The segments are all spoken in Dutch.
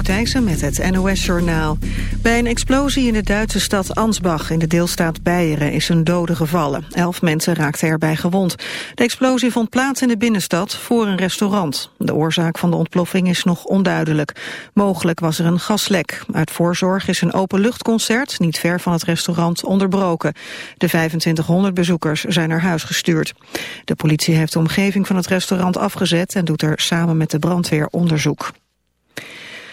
Thijssen met het NOS-journaal. Bij een explosie in de Duitse stad Ansbach in de deelstaat Beieren is een dode gevallen. Elf mensen raakten erbij gewond. De explosie vond plaats in de binnenstad voor een restaurant. De oorzaak van de ontploffing is nog onduidelijk. Mogelijk was er een gaslek. Uit voorzorg is een openluchtconcert, niet ver van het restaurant, onderbroken. De 2500 bezoekers zijn naar huis gestuurd. De politie heeft de omgeving van het restaurant afgezet en doet er samen met de brandweer onderzoek.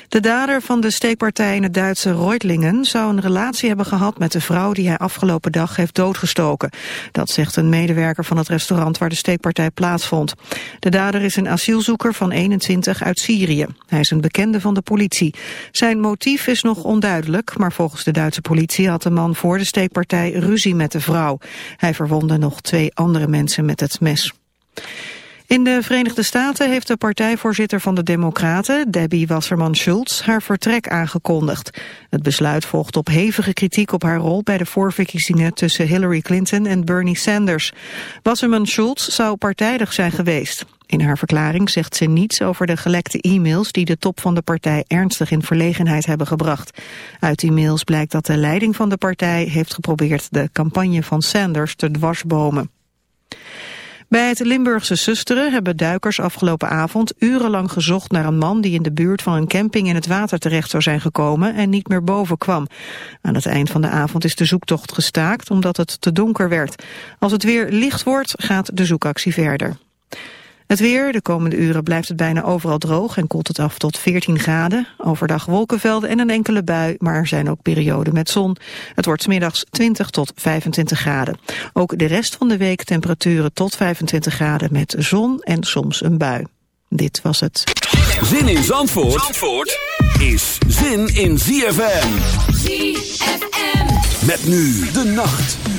De dader van de steekpartij in het Duitse Reutlingen zou een relatie hebben gehad met de vrouw die hij afgelopen dag heeft doodgestoken. Dat zegt een medewerker van het restaurant waar de steekpartij plaatsvond. De dader is een asielzoeker van 21 uit Syrië. Hij is een bekende van de politie. Zijn motief is nog onduidelijk, maar volgens de Duitse politie had de man voor de steekpartij ruzie met de vrouw. Hij verwondde nog twee andere mensen met het mes. In de Verenigde Staten heeft de partijvoorzitter van de Democraten, Debbie Wasserman-Schultz, haar vertrek aangekondigd. Het besluit volgt op hevige kritiek op haar rol bij de voorverkiezingen tussen Hillary Clinton en Bernie Sanders. Wasserman-Schultz zou partijdig zijn geweest. In haar verklaring zegt ze niets over de gelekte e-mails die de top van de partij ernstig in verlegenheid hebben gebracht. Uit die mails blijkt dat de leiding van de partij heeft geprobeerd de campagne van Sanders te dwarsbomen. Bij het Limburgse Susteren hebben duikers afgelopen avond urenlang gezocht naar een man die in de buurt van een camping in het water terecht zou zijn gekomen en niet meer boven kwam. Aan het eind van de avond is de zoektocht gestaakt omdat het te donker werd. Als het weer licht wordt gaat de zoekactie verder. Het weer, de komende uren blijft het bijna overal droog en koelt het af tot 14 graden. Overdag wolkenvelden en een enkele bui, maar er zijn ook perioden met zon. Het wordt smiddags 20 tot 25 graden. Ook de rest van de week temperaturen tot 25 graden met zon en soms een bui. Dit was het. Zin in Zandvoort, Zandvoort is zin in ZFM. ZFM. Met nu de nacht.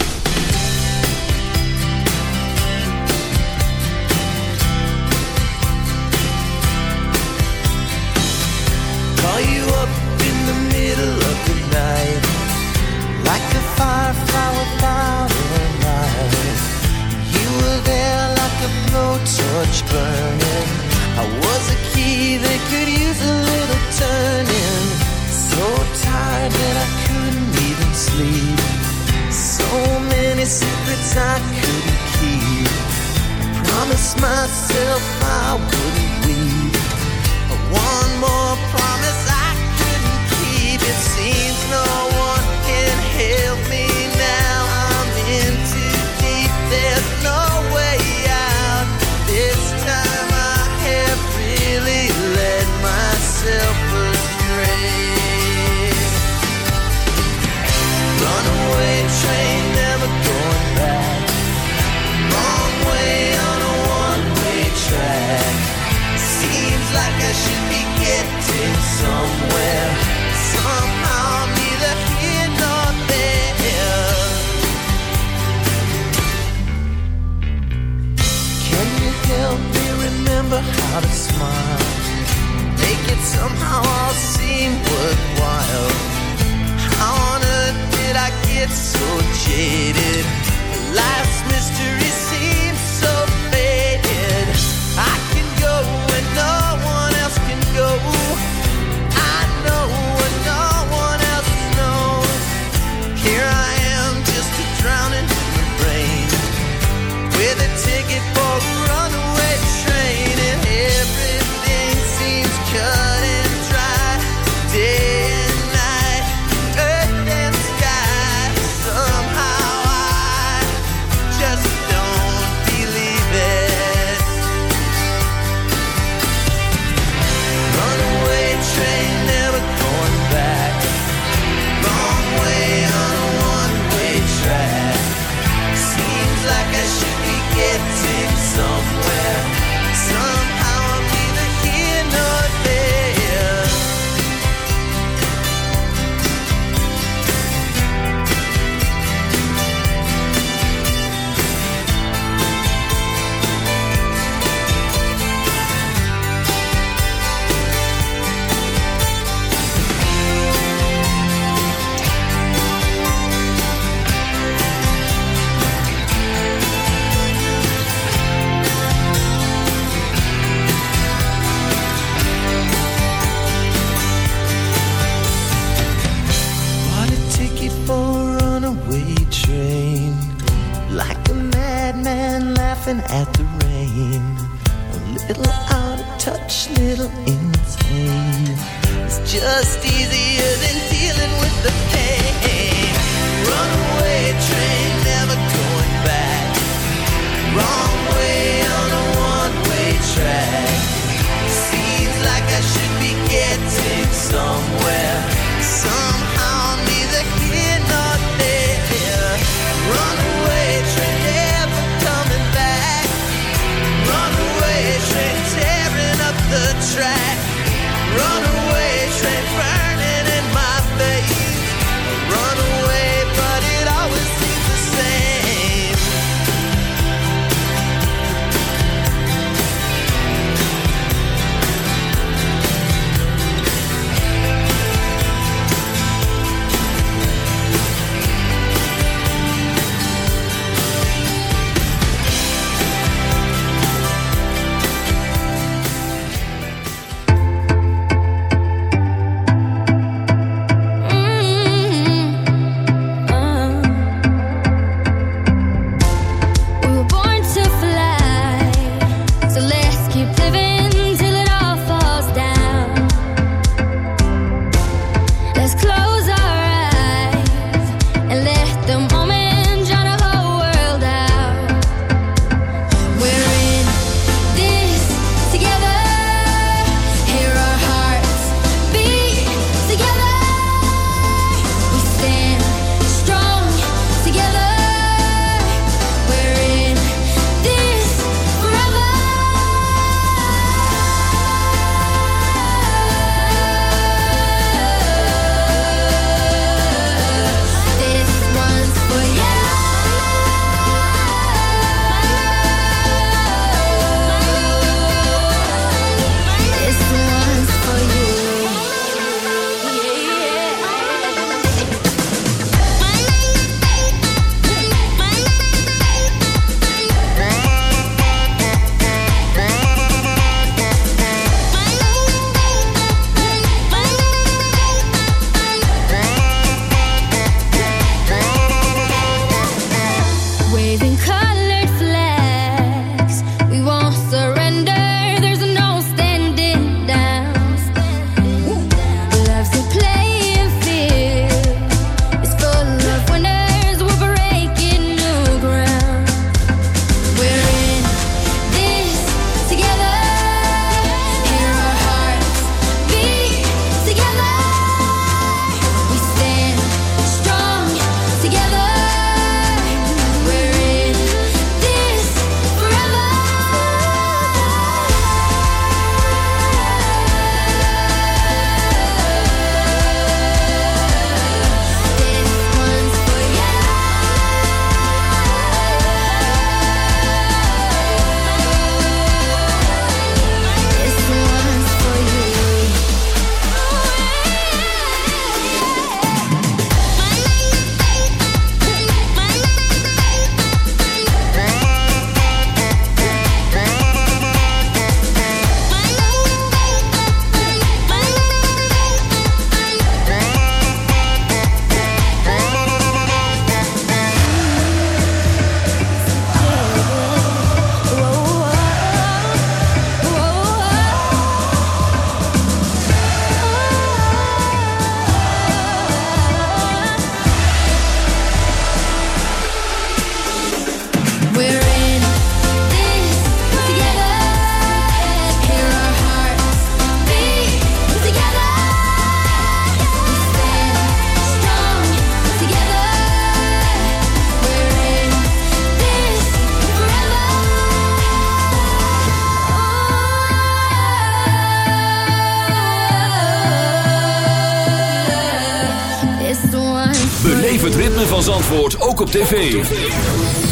tv.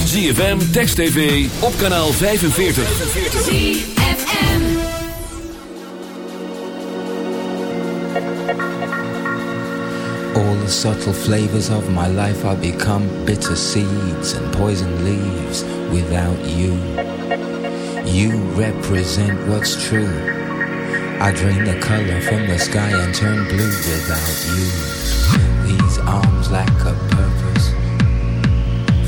ZFM, Text TV, op kanaal 45. ZFM. All the subtle flavors of my life are become bitter seeds and poison leaves without you. You represent what's true. I drain the color from the sky and turn blue without you. These arms lack a purpose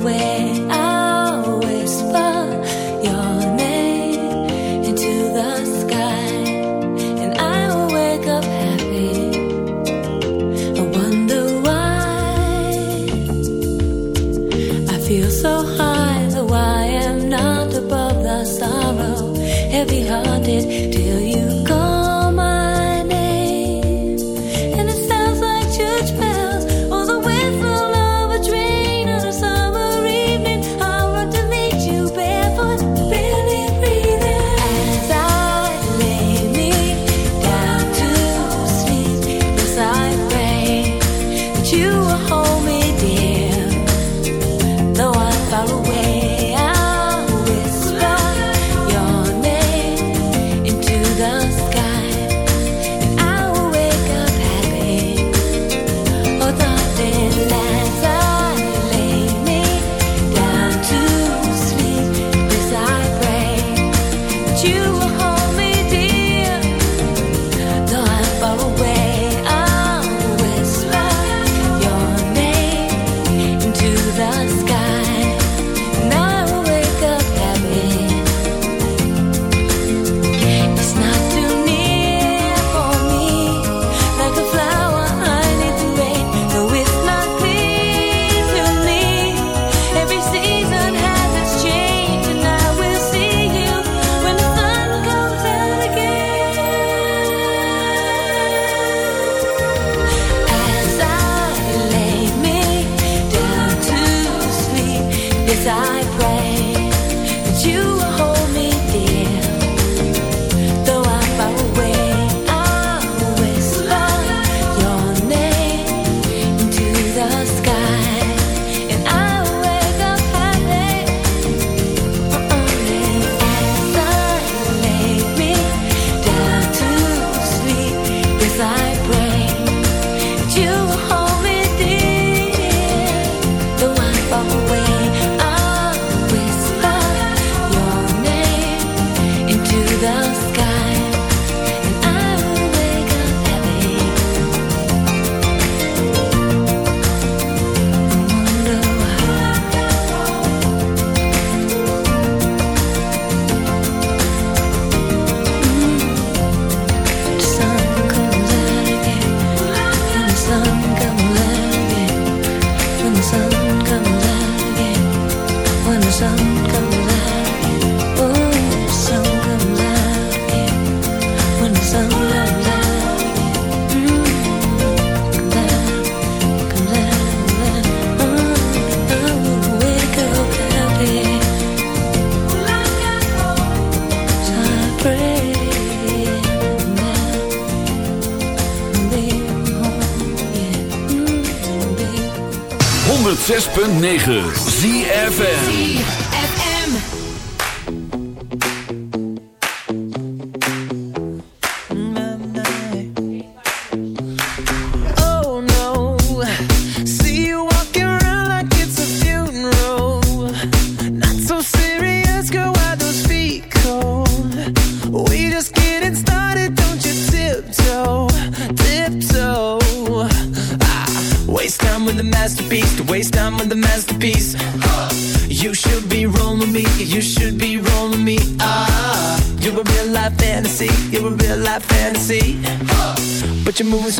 away. 106.9 ZFN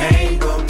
Ain't no